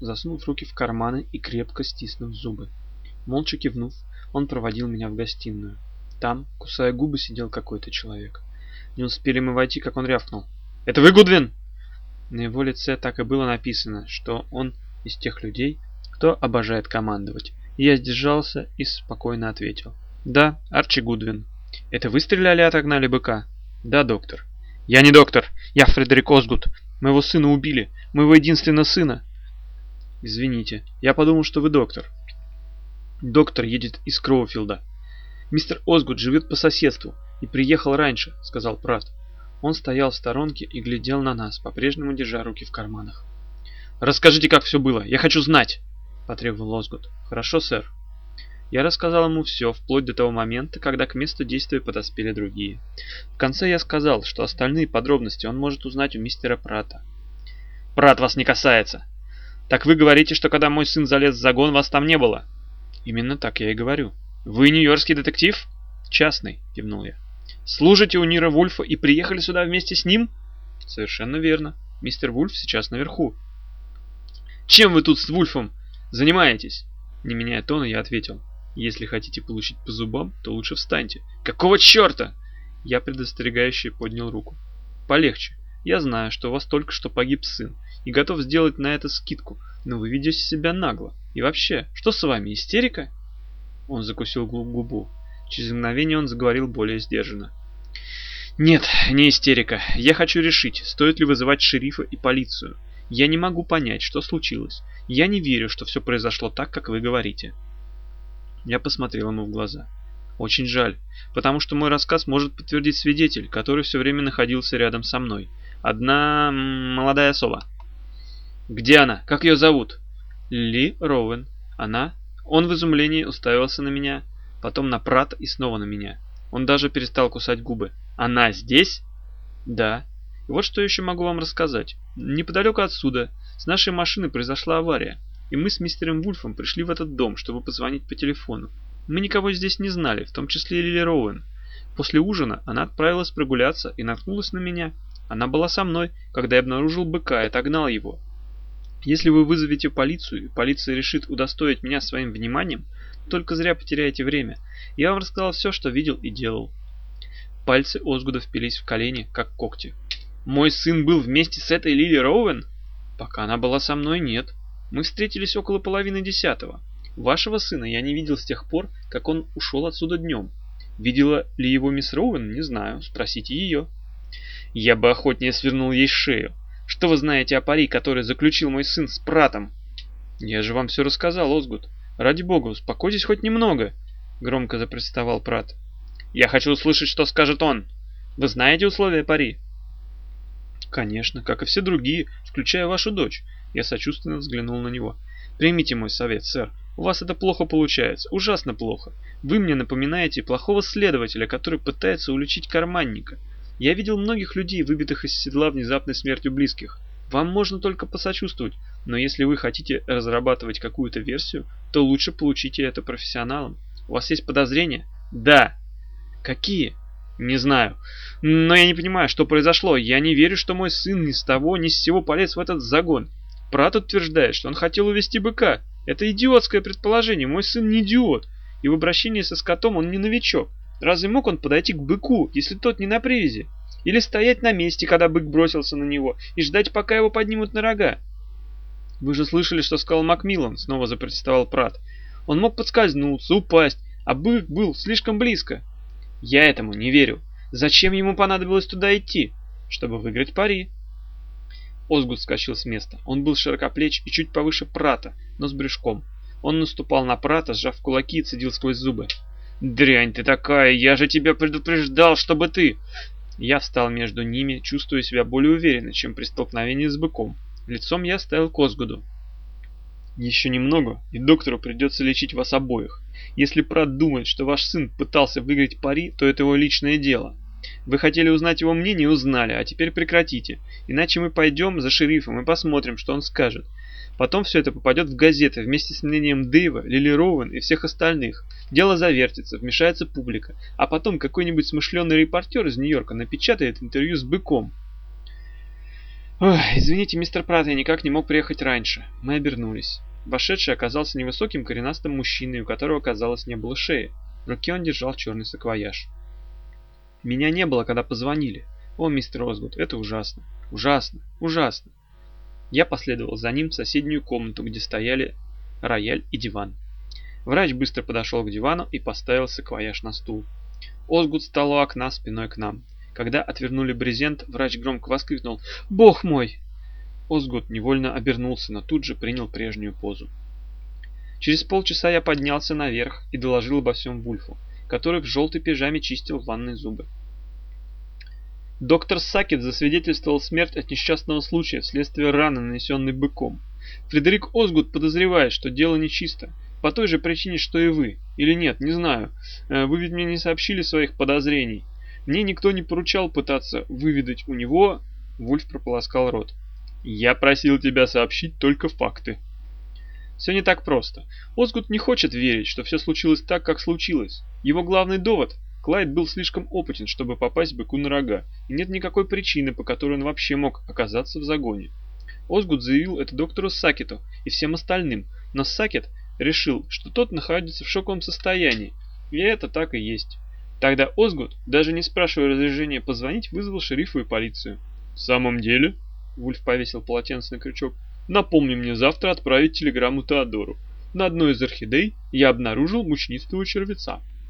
засунув руки в карманы и крепко стиснув зубы. Молча кивнув, он проводил меня в гостиную. Там, кусая губы, сидел какой-то человек. Не успели мы войти, как он рявкнул. «Это вы, Гудвин?» На его лице так и было написано, что он из тех людей, кто обожает командовать. Я сдержался и спокойно ответил. «Да, Арчи Гудвин». «Это вы стреляли отогнали быка?» «Да, доктор». «Я не доктор. Я Фредерик Озгуд. Моего сына убили. Моего единственного сына». «Извините. Я подумал, что вы доктор». «Доктор едет из Кроуфилда. Мистер Озгуд живет по соседству и приехал раньше», — сказал Пратт. Он стоял в сторонке и глядел на нас, по-прежнему держа руки в карманах. «Расскажите, как все было. Я хочу знать!» – потребовал Озгуд. «Хорошо, сэр». Я рассказал ему все, вплоть до того момента, когда к месту действия подоспели другие. В конце я сказал, что остальные подробности он может узнать у мистера Прата. «Прат вас не касается!» «Так вы говорите, что когда мой сын залез в загон, вас там не было?» «Именно так я и говорю». «Вы нью-йоркский детектив?» «Частный», – кивнул я. «Служите у Нира Вульфа и приехали сюда вместе с ним?» «Совершенно верно. Мистер Вульф сейчас наверху». «Чем вы тут с Вульфом занимаетесь?» Не меняя тона, я ответил. «Если хотите получить по зубам, то лучше встаньте». «Какого черта?» Я предостерегающе поднял руку. «Полегче. Я знаю, что у вас только что погиб сын, и готов сделать на это скидку, но вы ведете себя нагло. И вообще, что с вами, истерика?» Он закусил губу. Через мгновение он заговорил более сдержанно. «Нет, не истерика. Я хочу решить, стоит ли вызывать шерифа и полицию. Я не могу понять, что случилось. Я не верю, что все произошло так, как вы говорите». Я посмотрел ему в глаза. «Очень жаль, потому что мой рассказ может подтвердить свидетель, который все время находился рядом со мной. Одна молодая особа». «Где она? Как ее зовут?» «Ли Роуэн. Она?» Он в изумлении уставился на меня, потом на Прат и снова на меня. Он даже перестал кусать губы. «Она здесь?» «Да». И вот что еще могу вам рассказать. Неподалеку отсюда с нашей машиной произошла авария, и мы с мистером Вульфом пришли в этот дом, чтобы позвонить по телефону. Мы никого здесь не знали, в том числе и Лили Роуэн. После ужина она отправилась прогуляться и наткнулась на меня. Она была со мной, когда я обнаружил быка и отогнал его. Если вы вызовете полицию, и полиция решит удостоить меня своим вниманием, только зря потеряете время. Я вам рассказал все, что видел и делал. Пальцы Озгуда впились в колени, как когти. Мой сын был вместе с этой Лили Роуэн? Пока она была со мной, нет. Мы встретились около половины десятого. Вашего сына я не видел с тех пор, как он ушел отсюда днем. Видела ли его мисс Роуэн, не знаю, спросите ее. Я бы охотнее свернул ей шею. Что вы знаете о пари, который заключил мой сын с Пратом? Я же вам все рассказал, Озгуд. Ради бога, успокойтесь хоть немного, громко запротестовал Прат. Я хочу услышать, что скажет он. Вы знаете условия пари? Конечно, как и все другие, включая вашу дочь. Я сочувственно взглянул на него. Примите мой совет, сэр. У вас это плохо получается, ужасно плохо. Вы мне напоминаете плохого следователя, который пытается уличить карманника. Я видел многих людей, выбитых из седла внезапной смертью близких. Вам можно только посочувствовать, но если вы хотите разрабатывать какую-то версию, то лучше получите это профессионалом. У вас есть подозрения? Да. Какие? Не знаю. Но я не понимаю, что произошло. Я не верю, что мой сын ни с того, ни с сего полез в этот загон. Брат утверждает, что он хотел увести быка. Это идиотское предположение. Мой сын не идиот. И в обращении со скотом он не новичок. Разве мог он подойти к быку, если тот не на привязи? Или стоять на месте, когда бык бросился на него, и ждать, пока его поднимут на рога? Вы же слышали, что сказал Макмиллан, снова запротестовал Прат. Он мог подскользнуться, упасть, а бык был слишком близко. Я этому не верю. Зачем ему понадобилось туда идти? Чтобы выиграть пари. Озгуд скачал с места. Он был широкоплеч и чуть повыше Прата, но с брюшком. Он наступал на Прата, сжав кулаки и цедил сквозь зубы. «Дрянь ты такая! Я же тебя предупреждал, чтобы ты...» Я встал между ними, чувствуя себя более уверенно, чем при столкновении с быком. Лицом я стоял к Озгуду. «Еще немного, и доктору придется лечить вас обоих. Если Прат думает, что ваш сын пытался выиграть пари, то это его личное дело. Вы хотели узнать его мнение, узнали, а теперь прекратите. Иначе мы пойдем за шерифом и посмотрим, что он скажет. Потом все это попадет в газеты вместе с мнением Дэйва, Лили Роуэн и всех остальных. Дело завертится, вмешается публика. А потом какой-нибудь смышленый репортер из Нью-Йорка напечатает интервью с быком. Ой, извините, мистер Пратт, я никак не мог приехать раньше. Мы обернулись. Вошедший оказался невысоким коренастым мужчиной, у которого, казалось, не было шеи. В руке он держал черный саквояж. Меня не было, когда позвонили. О, мистер Озгуд, это ужасно. Ужасно, ужасно. Я последовал за ним в соседнюю комнату, где стояли рояль и диван. Врач быстро подошел к дивану и поставил саквояж на стул. Озгуд стал у окна спиной к нам. Когда отвернули брезент, врач громко воскликнул «Бог мой!». Озгуд невольно обернулся, но тут же принял прежнюю позу. Через полчаса я поднялся наверх и доложил обо всем Вульфу, который в желтой пижаме чистил ванной зубы. Доктор Сакет засвидетельствовал смерть от несчастного случая вследствие раны, нанесенной быком. Фредерик Озгуд подозревает, что дело нечисто, по той же причине, что и вы. Или нет, не знаю. Э, вы ведь мне не сообщили своих подозрений. Мне никто не поручал пытаться выведать у него... Вульф прополоскал рот. Я просил тебя сообщить только факты. Все не так просто. Озгут не хочет верить, что все случилось так, как случилось. Его главный довод Клайд был слишком опытен, чтобы попасть быку на рога, и нет никакой причины, по которой он вообще мог оказаться в загоне. Озгут заявил это доктору Сакету и всем остальным, но Сакет решил, что тот находится в шоковом состоянии, и это так и есть. Тогда Озгут, даже не спрашивая разрешения позвонить, вызвал шерифа и полицию. «В самом деле?» — Вульф повесил полотенце на крючок. «Напомни мне завтра отправить телеграмму Теодору. На одной из орхидей я обнаружил мучнистого червеца».